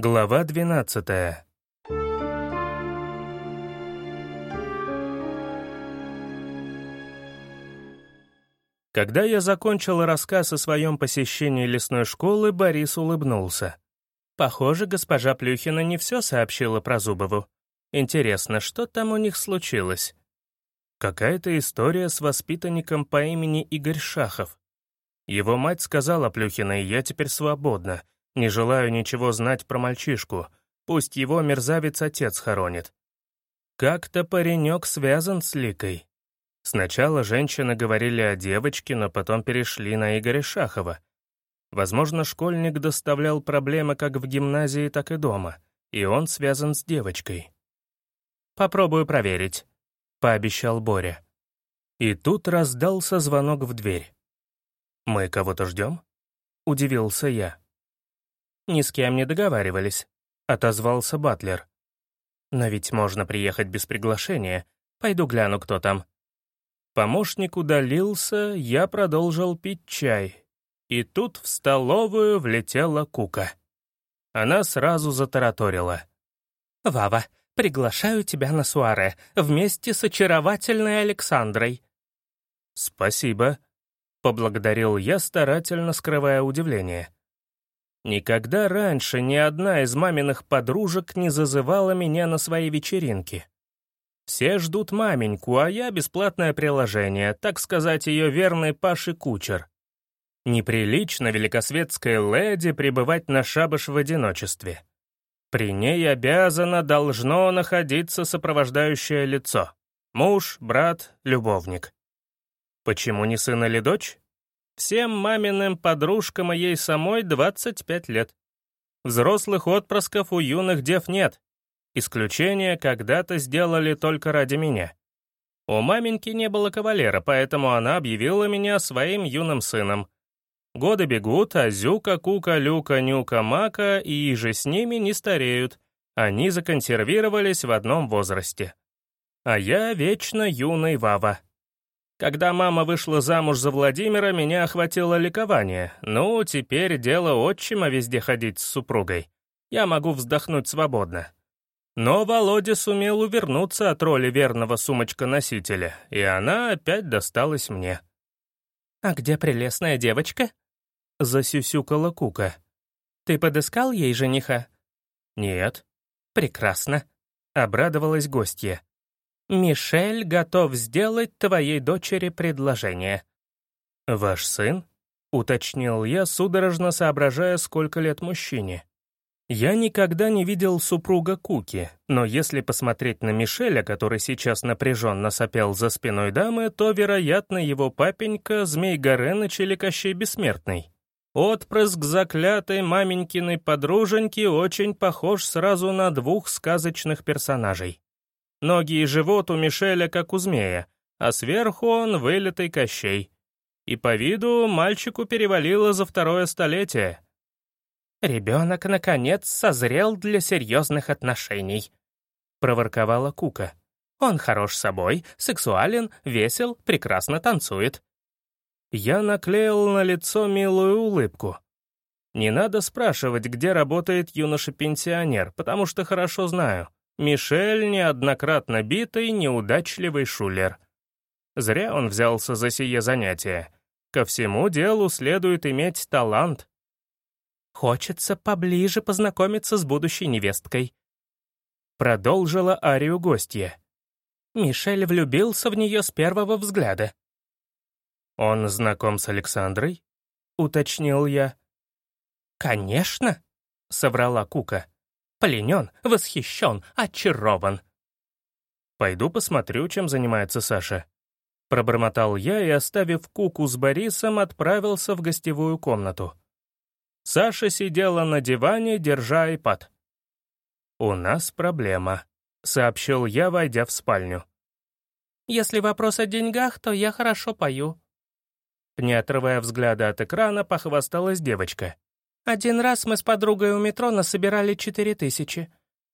Глава 12 Когда я закончил рассказ о своем посещении лесной школы, Борис улыбнулся. Похоже, госпожа Плюхина не все сообщила про Зубову. Интересно, что там у них случилось? Какая-то история с воспитанником по имени Игорь Шахов. Его мать сказала Плюхиной, я теперь свободна, не желаю ничего знать про мальчишку, пусть его мерзавец-отец хоронит. Как-то паренек связан с Ликой. Сначала женщины говорили о девочке, но потом перешли на Игоря Шахова. Возможно, школьник доставлял проблемы как в гимназии, так и дома, и он связан с девочкой. «Попробую проверить», — пообещал Боря. И тут раздался звонок в дверь. «Мы кого-то ждем?» — удивился я. «Ни с кем не договаривались», — отозвался Батлер. «Но ведь можно приехать без приглашения. Пойду гляну, кто там». Помощник удалился, я продолжил пить чай. И тут в столовую влетела Кука. Она сразу затараторила. «Вава, приглашаю тебя на суаре вместе с очаровательной Александрой». «Спасибо», — поблагодарил я, старательно скрывая удивление. Никогда раньше ни одна из маминых подружек не зазывала меня на свои вечеринки. Все ждут маменьку, а я бесплатное приложение, так сказать, ее верный Паши Кучер. Неприлично великосветской леди пребывать на шабаш в одиночестве. При ней обязано должно находиться сопровождающее лицо. Муж, брат, любовник. Почему не сын или дочь? Всем маминым подружкам и ей самой 25 лет. Взрослых отпрысков у юных дев нет, Исключение когда-то сделали только ради меня. У маменьки не было кавалера, поэтому она объявила меня своим юным сыном. Годы бегут, а Зюка, Кука, Люка, Нюка, Мака и же с ними не стареют. Они законсервировались в одном возрасте. А я вечно юный Вава. Когда мама вышла замуж за Владимира, меня охватило ликование. Ну, теперь дело отчима везде ходить с супругой. Я могу вздохнуть свободно. Но Володя сумел увернуться от роли верного сумочка-носителя, и она опять досталась мне. «А где прелестная девочка?» — засюсюкала Кука. «Ты подыскал ей жениха?» «Нет». «Прекрасно», — обрадовалась гостья. «Мишель готов сделать твоей дочери предложение». «Ваш сын?» — уточнил я, судорожно соображая, сколько лет мужчине. Я никогда не видел супруга Куки, но если посмотреть на Мишеля, который сейчас напряженно сопел за спиной дамы, то, вероятно, его папенька — Змей Горыныч или Кощей Бессмертный. Отпрыск заклятой маменькиной подруженьки очень похож сразу на двух сказочных персонажей. Ноги и живот у Мишеля как у змея, а сверху он вылитый Кощей. И по виду мальчику перевалило за второе столетие — «Ребенок, наконец, созрел для серьезных отношений», — проворковала Кука. «Он хорош собой, сексуален, весел, прекрасно танцует». Я наклеил на лицо милую улыбку. Не надо спрашивать, где работает юноша-пенсионер, потому что хорошо знаю. Мишель — неоднократно битый, неудачливый шулер. Зря он взялся за сие занятие. Ко всему делу следует иметь талант, Хочется поближе познакомиться с будущей невесткой. Продолжила арию гостья. Мишель влюбился в нее с первого взгляда. «Он знаком с Александрой?» — уточнил я. «Конечно», — соврала Кука. «Пленен, восхищен, очарован». «Пойду посмотрю, чем занимается Саша». Пробормотал я и, оставив Куку с Борисом, отправился в гостевую комнату. Саша сидела на диване, держа iPad. «У нас проблема», — сообщил я, войдя в спальню. «Если вопрос о деньгах, то я хорошо пою». Не отрывая взгляда от экрана, похвасталась девочка. «Один раз мы с подругой у метро насобирали четыре тысячи.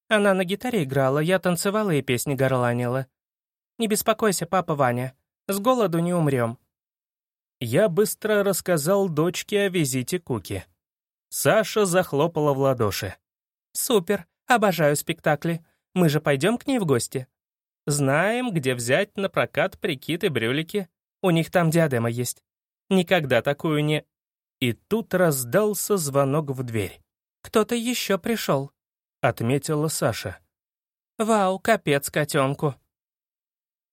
Она на гитаре играла, я танцевала и песни горланила. Не беспокойся, папа Ваня, с голоду не умрем». Я быстро рассказал дочке о визите Куки. Саша захлопала в ладоши. Супер, обожаю спектакли. Мы же пойдем к ней в гости. Знаем, где взять на прокат прикид и брюлики. У них там диадема есть. Никогда такую не... И тут раздался звонок в дверь. «Кто-то еще пришел», — отметила Саша. «Вау, капец котенку».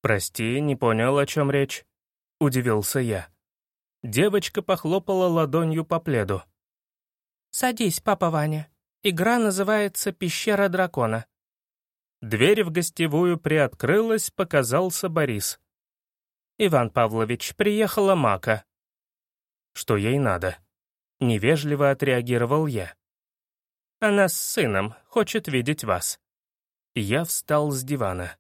«Прости, не понял, о чем речь», — удивился я. Девочка похлопала ладонью по пледу. «Садись, папа Ваня. Игра называется «Пещера дракона». Дверь в гостевую приоткрылась, показался Борис. «Иван Павлович, приехала Мака». «Что ей надо?» Невежливо отреагировал я. «Она с сыном, хочет видеть вас». Я встал с дивана.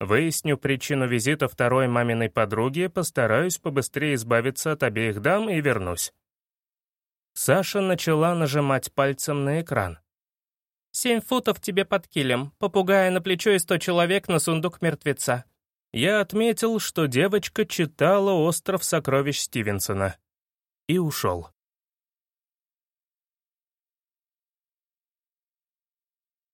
Выясню причину визита второй маминой подруги, постараюсь побыстрее избавиться от обеих дам и вернусь. Саша начала нажимать пальцем на экран. «Семь футов тебе под килем, попугая на плечо и сто человек на сундук мертвеца». Я отметил, что девочка читала «Остров сокровищ Стивенсона» и ушел.